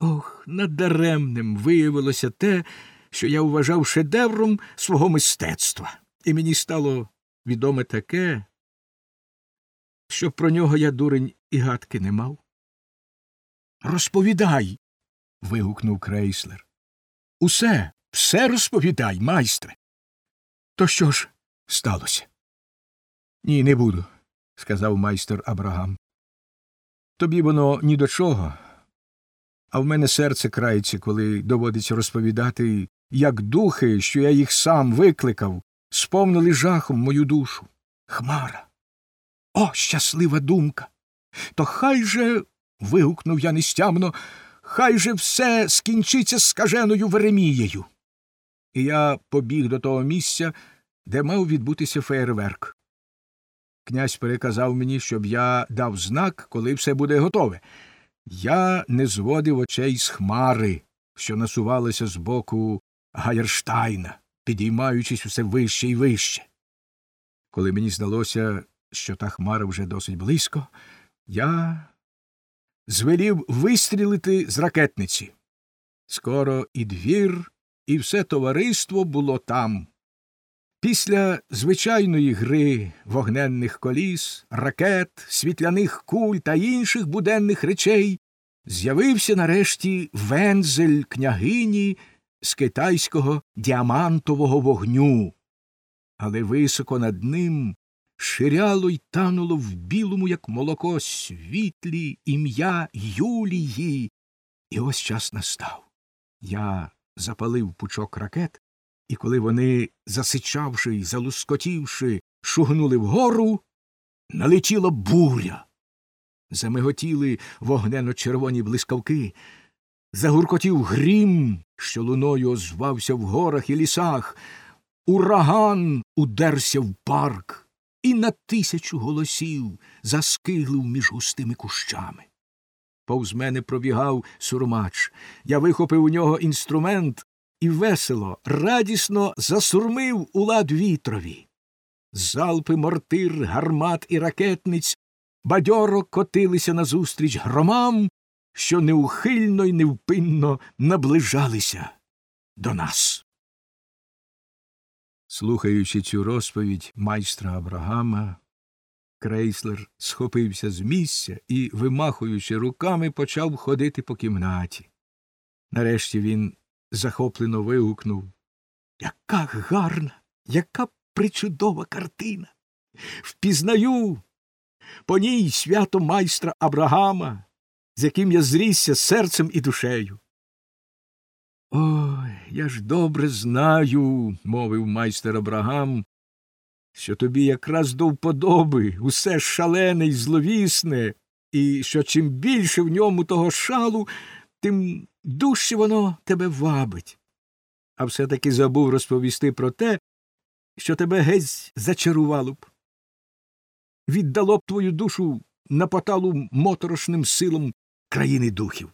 Ох, надаремним виявилося те, що я вважав шедевром свого мистецтва, і мені стало відоме таке, що про нього я дурень і гадки не мав. Розповідай. вигукнув крейслер. Усе, все розповідай, майстре. То що ж сталося? Ні, не буду, сказав майстер Абрагам. Тобі воно ні до чого, а в мене серце крається, коли доводиться розповідати, як духи, що я їх сам викликав, сповнили жахом мою душу. Хмара. О, щаслива думка. То хай же. вигукнув я нестямно, хай же все скінчиться скаженою Веремією. І я побіг до того місця, де мав відбутися феєрверк. Князь переказав мені, щоб я дав знак, коли все буде готове. Я не зводив очей з хмари, що насувалися з боку Гаєрштайна, підіймаючись усе вище і вище. Коли мені здалося, що та хмара вже досить близько, я звелів вистрілити з ракетниці. Скоро і двір, і все товариство було там. Після звичайної гри вогненних коліс, ракет, світляних куль та інших буденних речей з'явився нарешті вензель княгині з китайського діамантового вогню, але високо над ним ширяло й тануло в білому, як молоко, світлі ім'я Юлії. І ось час настав. Я запалив пучок ракет, і коли вони, засичавши й залускотівши, шугнули вгору, налетіла буря. Замиготіли вогнено червоні блискавки, загуркотів грім, що луною озвався в горах і лісах, ураган удерся в парк і на тисячу голосів заскиглив між густими кущами. Повз мене пробігав сурмач. Я вихопив у нього інструмент і весело, радісно засурмив у лад вітрові. Залпи мортир, гармат і ракетниць бадьоро котилися назустріч громам, що неухильно й невпинно наближалися до нас. Слухаючи цю розповідь майстра Абрагама, крейслер схопився з місця і, вимахуючи руками, почав ходити по кімнаті. Нарешті він захоплено вигукнув Яка гарна, яка причудова картина. Впізнаю по ній свято майстра Абрагама, з яким я зрісся серцем і душею. Ой, я ж добре знаю, мовив майстер Абрагам, що тобі якраз до вподоби усе шалене й зловісне, і що чим більше в ньому того шалу, тим дужче воно тебе вабить. А все таки забув розповісти про те, що тебе геть зачарувало б. Віддало б твою душу на поталу моторошним силам країни духів.